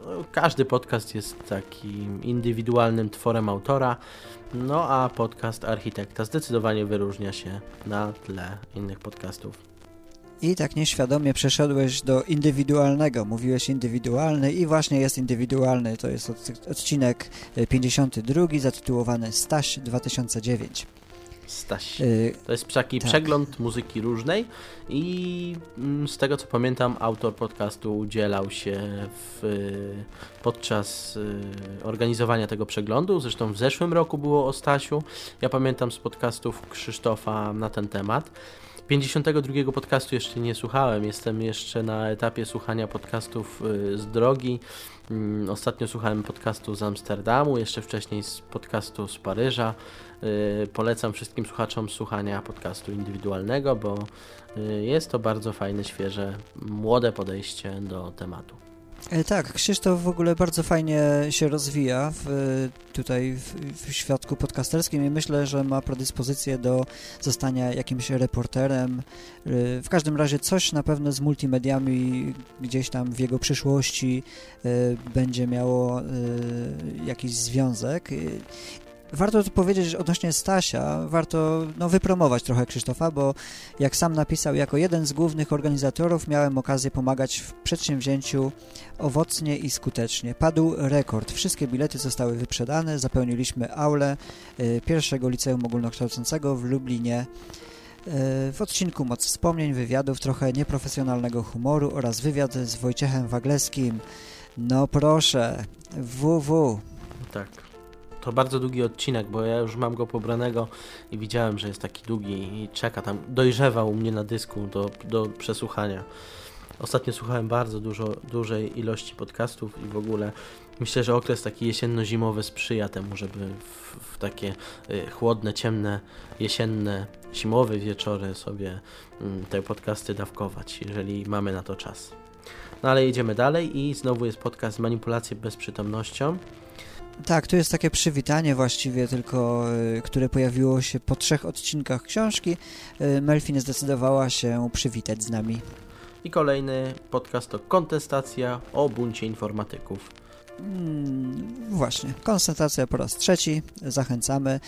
no, każdy podcast jest takim indywidualnym tworem autora. No a podcast architekta zdecydowanie wyróżnia się na tle innych podcastów. I tak nieświadomie przeszedłeś do indywidualnego. Mówiłeś indywidualny i właśnie jest indywidualny. To jest od, odcinek e, 52 zatytułowany Staś 2009. Staś. E, To jest taki tak. przegląd muzyki różnej i mm, z tego co pamiętam autor podcastu udzielał się w, y, podczas organizowania tego przeglądu. Zresztą w zeszłym roku było o Stasiu. Ja pamiętam z podcastów Krzysztofa na ten temat. 52 podcastu jeszcze nie słuchałem. Jestem jeszcze na etapie słuchania podcastów y, z drogi. Mm, Ostatnio słuchałem podcastu z Amsterdamu, jeszcze wcześniej z podcastu z Paryża. Y, Polecam wszystkim słuchaczom słuchania podcastu indywidualnego, bo y, jest to bardzo fajne, świeże, młode podejście do tematu. E, Tak, Krzysztof w ogóle bardzo fajnie się rozwija w, tutaj w, w świadku podcasterskim i myślę, że ma predyspozycję do zostania jakimś reporterem. E, W każdym razie coś na pewno z multimediami gdzieś tam w jego przyszłości e, będzie miało e, jakiś związek. Warto tu powiedzieć że odnośnie Stasia, warto no, wypromować trochę Krzysztofa, bo jak sam napisał, jako jeden z głównych organizatorów miałem okazję pomagać w przedsięwzięciu owocnie i skutecznie. Padł rekord. Wszystkie bilety zostały wyprzedane. Zapełniliśmy aulę y, pierwszego liceum ogólnokształcącego w Lublinie. Y, W odcinku moc wspomnień, wywiadów, trochę nieprofesjonalnego humoru oraz wywiad z Wojciechem Wagleskim. No proszę, www. Tak. To bardzo długi odcinek, bo ja już mam go pobranego i widziałem, że jest taki długi i czeka tam, dojrzewał u mnie na dysku do, do przesłuchania. Ostatnio słuchałem bardzo dużo, dużej ilości podcastów i w ogóle myślę, że okres taki jesienno-zimowy sprzyja temu, żeby w, w takie y, chłodne, ciemne, jesienne, zimowe wieczory sobie mm, te podcasty dawkować, jeżeli mamy na to czas. No ale idziemy dalej i znowu jest podcast Manipulacje bezprzytomnością. Tak, tu jest takie przywitanie właściwie tylko, y, które pojawiło się po trzech odcinkach książki. Y, Melfin zdecydowała się przywitać z nami. I kolejny podcast to Kontestacja o buncie informatyków. Mm, właśnie, koncentracja po raz trzeci, zachęcamy.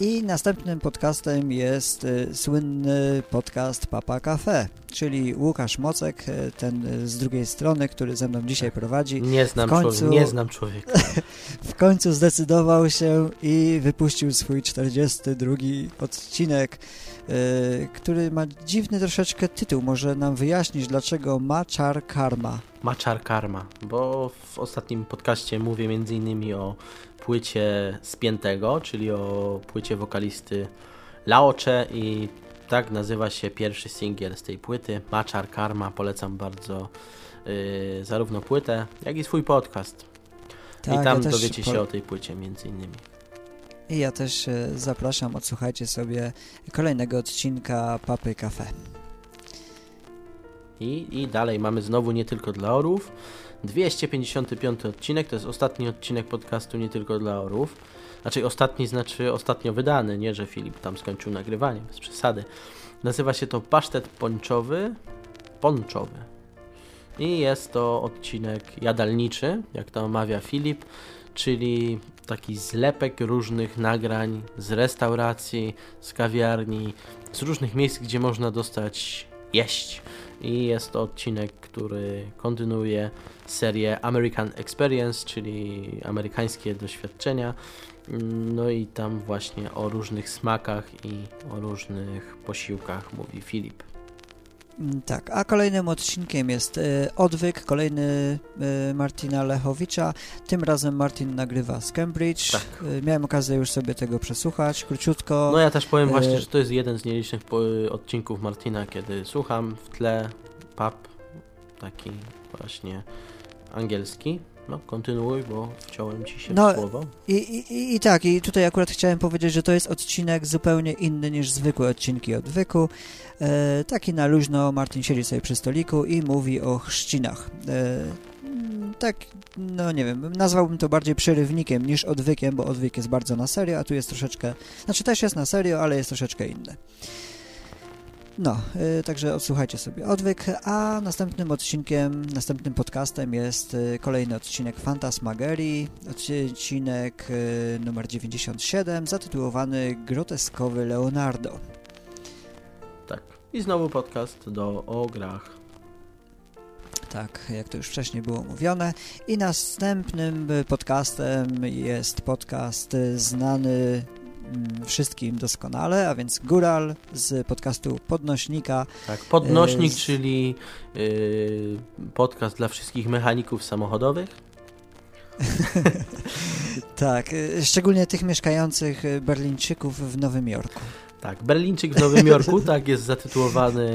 I następnym podcastem jest y, słynny podcast Papa Cafe, czyli Łukasz Mocek, y, ten y, z drugiej strony, który ze mną dzisiaj prowadzi. Nie znam, W końcu- człowieka, nie znam człowieka. (laughs) W końcu zdecydował się i wypuścił swój 42 odcinek, który ma dziwny troszeczkę tytuł. Może nam wyjaśnić, dlaczego Machar Karma. Maczar Karma, bo w ostatnim podcaście mówię m.in. o płycie Spiętego, czyli o płycie wokalisty Laocze i tak nazywa się pierwszy singiel z tej płyty, Maczar Karma. Polecam bardzo yy, zarówno płytę, jak i swój podcast. I Tak, tam ja dowiecie po- się o tej płycie między innymi. I ja też e, zapraszam, odsłuchajcie sobie kolejnego odcinka Papy Cafe. I, I dalej mamy znowu nie tylko dla orów. 255 odcinek, to jest ostatni odcinek podcastu nie tylko dla orów. Znaczy ostatni znaczy ostatnio wydany, nie że Filip tam skończył nagrywanie, bez przesady. Nazywa się to Pasztet Ponczowy. Ponczowy. I jest to odcinek jadalniczy, jak to omawia Filip, czyli taki zlepek różnych nagrań z restauracji, z kawiarni, z różnych miejsc, gdzie można dostać jeść. I jest to odcinek, który kontynuuje serię American Experience, czyli amerykańskie doświadczenia. No i tam właśnie o różnych smakach i o różnych posiłkach mówi Filip. Mm, Tak, a kolejnym odcinkiem jest e, Odwyk, kolejny e, Martina Lechowicza. Tym razem Martin nagrywa z Cambridge. Tak. E, miałem okazję już sobie tego przesłuchać, króciutko. No ja też powiem właśnie, że to jest jeden z nielicznych odcinków Martina, kiedy słucham w tle pub, taki właśnie angielski. No kontynuuj, bo wciąłem ci się No, w słowo. I, i- I tak, i tutaj akurat chciałem powiedzieć, że to jest odcinek zupełnie inny niż zwykłe odcinki odwyku. E, taki na luźno, Martin siedzi sobie przy stoliku i mówi o chrzcinach. E, mm, tak, no nie wiem, nazwałbym to bardziej przerywnikiem niż odwykiem, bo odwyk jest bardzo na serio, a tu jest troszeczkę, znaczy też jest na serio, ale jest troszeczkę inny. No, y, także odsłuchajcie sobie odwyk, a następnym odcinkiem, następnym podcastem jest y, kolejny odcinek Fantasmagerii, odcinek y, numer 97, zatytułowany Groteskowy Leonardo. I znowu podcast do o grach. Tak, jak to już wcześniej było mówione. I następnym podcastem jest podcast znany mm, wszystkim doskonale, a więc Góral z podcastu Podnośnika. Tak, podnośnik, E, z- czyli yy, podcast dla wszystkich mechaników samochodowych. (laughs) Tak, y, szczególnie tych mieszkających y, Berlińczyków w Nowym Jorku. Tak, Berlińczyk w Nowym Jorku, (laughs) tak jest zatytułowany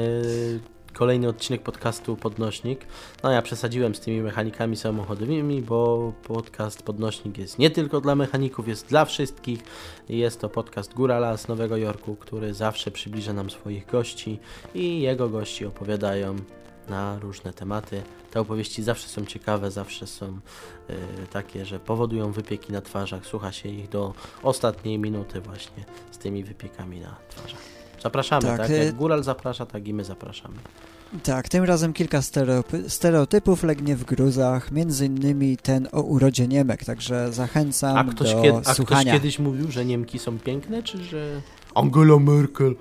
kolejny odcinek podcastu Podnośnik. No ja przesadziłem z tymi mechanikami samochodowymi, bo podcast Podnośnik jest nie tylko dla mechaników, jest dla wszystkich. Jest to podcast Górala z Nowego Jorku, który zawsze przybliża nam swoich gości i jego gości opowiadają na różne tematy. Te opowieści zawsze są ciekawe, zawsze są y, takie, że powodują wypieki na twarzach. Słucha się ich do ostatniej minuty właśnie z tymi wypiekami na twarzach. Zapraszamy, tak? Tak, Jak y- Góral zaprasza, tak i my zapraszamy. Tak, tym razem kilka stereotypów legnie w gruzach, między innymi ten o urodzie Niemek, także zachęcam A ktoś, do kiedy, a ktoś słuchania. kiedyś mówił, że Niemki są piękne, czy że... Angela Merkel.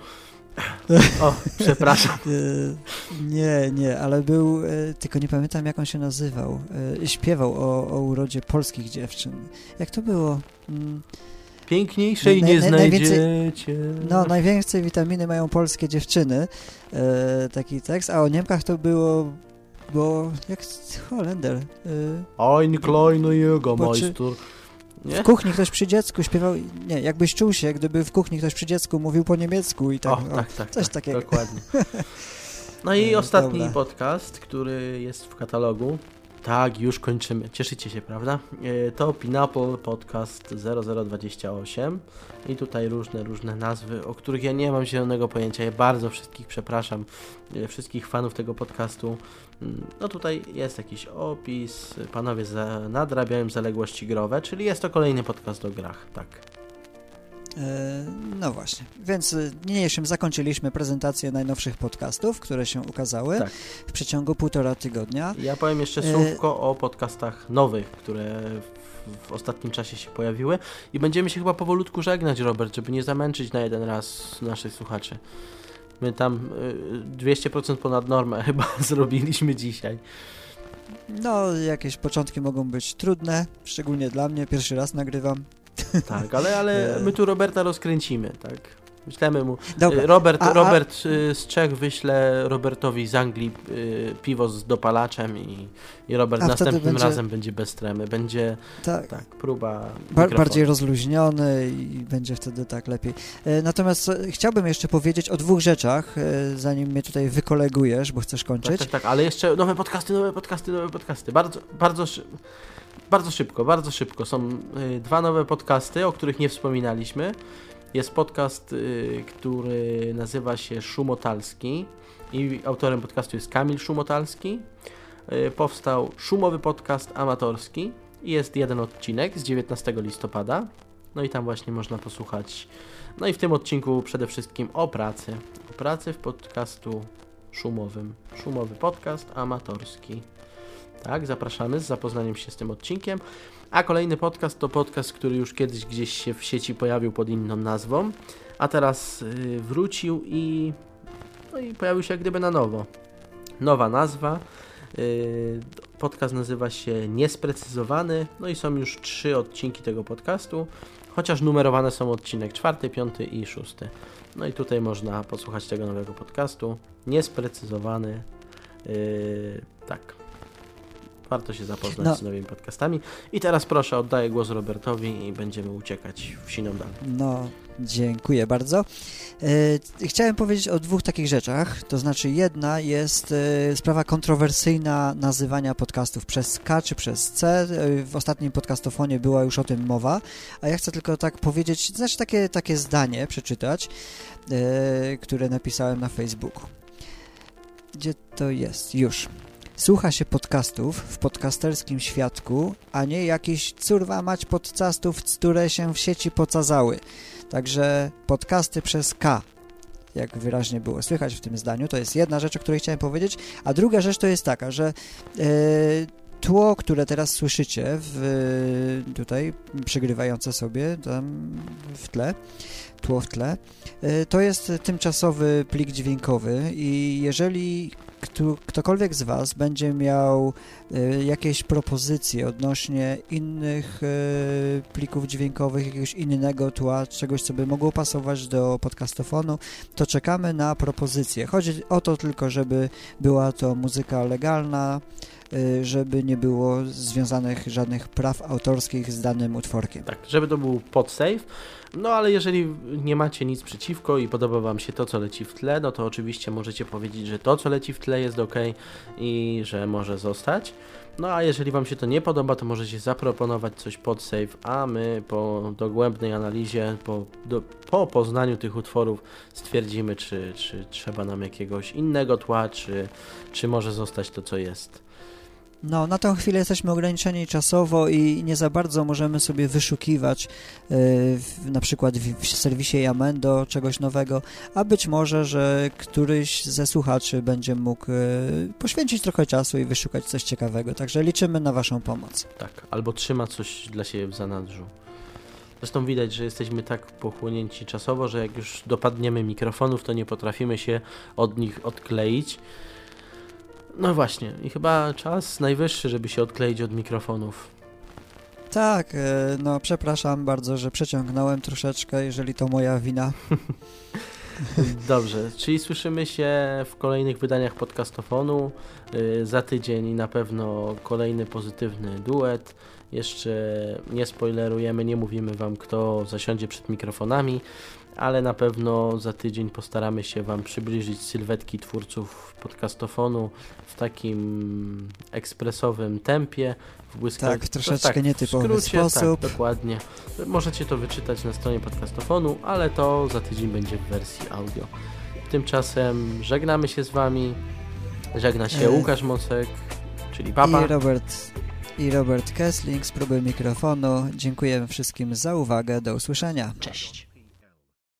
O, przepraszam. Y, (laughs) nie, nie, ale był, y, tylko nie pamiętam jak on się nazywał, y, śpiewał o, o urodzie polskich dziewczyn. Jak to było? Mm, Piękniejszej nie najwięcej- znajdziecie. No, najwięcej witaminy mają polskie dziewczyny, e, taki tekst, a o Niemkach to było, bo jak Holender. E, Ein kleiner Jägermeister. W Nie? kuchni ktoś przy dziecku śpiewał, nie, jakbyś czuł się, gdyby w kuchni ktoś przy dziecku mówił po niemiecku i tak. O, o, tak, tak, coś tak, takiego. dokładnie. (laughs) No i E, ostatni dobra. podcast, który jest w katalogu. Tak, już kończymy. Cieszycie się, prawda? E, To Pinapple Podcast 0028 i tutaj różne, różne nazwy, o których ja nie mam zielonego pojęcia. Ja bardzo wszystkich przepraszam, e, wszystkich fanów tego podcastu. Mm, No tutaj jest jakiś opis, panowie nadrabiają zaległości growe, czyli jest to kolejny podcast o grach, tak. E, no właśnie, więc e, niniejszym zakończyliśmy prezentację najnowszych podcastów, które się ukazały Tak. w przeciągu półtora tygodnia. Ja powiem jeszcze E, słówko o podcastach nowych, które w, ostatnim czasie się pojawiły i będziemy się chyba powolutku żegnać, Robert, żeby nie zamęczyć na jeden raz naszych słuchaczy. My tam y, 200% ponad normę (laughs) chyba zrobiliśmy dzisiaj. No, jakieś początki mogą być trudne, szczególnie dla mnie, pierwszy raz nagrywam. (laughs) Tak, ale, ale my tu Roberta rozkręcimy, tak? Myślemy mu. Dobra, Robert, a- a- Robert y, z Czech wyśle Robertowi z Anglii y, piwo z dopalaczem i, i Robert A następnym będzie- razem będzie bez tremy. Będzie tak, tak, próba. Bar bardziej rozluźniony i będzie wtedy tak lepiej. E, Natomiast e, chciałbym jeszcze powiedzieć o dwóch rzeczach, e, zanim mnie tutaj wykolegujesz, bo chcesz Tak, kończyć. tak, tak, ale jeszcze nowe podcasty, nowe podcasty, nowe podcasty. Bardzo, bardzo, szy- bardzo szybko, bardzo szybko. Są y, dwa nowe podcasty, o których nie wspominaliśmy. Jest podcast, y, który nazywa się Szumotalski i autorem podcastu jest Kamil Szumotalski. Y, powstał szumowy podcast amatorski i jest jeden odcinek z 19 listopada. No i tam właśnie można posłuchać. No i w tym odcinku przede wszystkim o pracy. O pracy w podcastu szumowym. Szumowy podcast amatorski. Tak, zapraszamy z zapoznaniem się z tym odcinkiem. A kolejny podcast to podcast, który już kiedyś gdzieś się w sieci pojawił pod inną nazwą, a teraz y, wrócił i, No i pojawił się jak gdyby na nowo. Nowa nazwa. Yy, Podcast nazywa się Niesprecyzowany. No i są już trzy odcinki tego podcastu. Chociaż numerowane są odcinek czwarty, piąty i szósty. No i tutaj można posłuchać tego nowego podcastu. Niesprecyzowany. Yy, tak. Warto się zapoznać No. z nowymi podcastami. I teraz proszę, oddaję głos Robertowi i będziemy uciekać w siną dal. No, dziękuję bardzo. E, chciałem powiedzieć o dwóch takich rzeczach. To znaczy, jedna jest e, sprawa kontrowersyjna nazywania podcastów przez K czy przez C. E, w ostatnim podcastofonie była już o tym mowa, a ja chcę tylko tak powiedzieć, znaczy takie, takie zdanie przeczytać, e, które napisałem na Facebooku. Gdzie to jest? Już. Słucha się podcastów w podcasterskim świadku, a nie jakiś curwa mać podcastów, które się w sieci pocazały. Także podcasty przez K, jak wyraźnie było słychać w tym zdaniu, to jest jedna rzecz, o której chciałem powiedzieć, a druga rzecz to jest taka, że e, tło, które teraz słyszycie w, tutaj przygrywające sobie tam w tle, tło w tle, e, to jest tymczasowy plik dźwiękowy i jeżeli kto, ktokolwiek z Was będzie miał e, jakieś propozycje odnośnie innych e, plików dźwiękowych, jakiegoś innego tła, czegoś, co by mogło pasować do podcastofonu, to czekamy na propozycje. Chodzi o to tylko, żeby była to muzyka legalna, e, żeby nie było związanych żadnych praw autorskich z danym utworkiem. Tak, żeby to był podsave. No ale jeżeli nie macie nic przeciwko i podoba Wam się to, co leci w tle, no to oczywiście możecie powiedzieć, że to, co leci w tle jest ok i że może zostać. No a jeżeli Wam się to nie podoba, to możecie zaproponować coś pod save, a my po dogłębnej analizie, po, do, po poznaniu tych utworów stwierdzimy, czy, czy trzeba nam jakiegoś innego tła, czy, czy może zostać to, co jest. No, na tą chwilę jesteśmy ograniczeni czasowo i nie za bardzo możemy sobie wyszukiwać w, na przykład w, w serwisie Yamendo czegoś nowego, a być może, że któryś ze słuchaczy będzie mógł e, poświęcić trochę czasu i wyszukać coś ciekawego. Także liczymy na Waszą pomoc. Tak, albo trzyma coś dla siebie w zanadrzu. Zresztą widać, że jesteśmy tak pochłonięci czasowo, że jak już dopadniemy mikrofonów, to nie potrafimy się od nich odkleić. No właśnie, i chyba czas najwyższy, żeby się odkleić od mikrofonów. Tak, e, no przepraszam bardzo, że przeciągnąłem troszeczkę, jeżeli to moja wina. (laughs) Dobrze, czyli słyszymy się w kolejnych wydaniach podcastofonu. Yy, Za tydzień na pewno kolejny pozytywny duet. Jeszcze nie spoilerujemy, nie mówimy Wam, kto zasiądzie przed mikrofonami, ale na pewno za tydzień postaramy się Wam przybliżyć sylwetki twórców podcastofonu w takim ekspresowym tempie, w błyskaw... Tak, w troszeczkę nietypowy w skrócie, sposób. Tak, dokładnie. Możecie to wyczytać na stronie podcastofonu, ale to za tydzień będzie w wersji audio. Tymczasem żegnamy się z Wami. Żegna się E. Łukasz Mocek, czyli Papa. I Robert, I Robert Kessling z próby mikrofonu. Dziękujemy wszystkim za uwagę. Do usłyszenia. Cześć.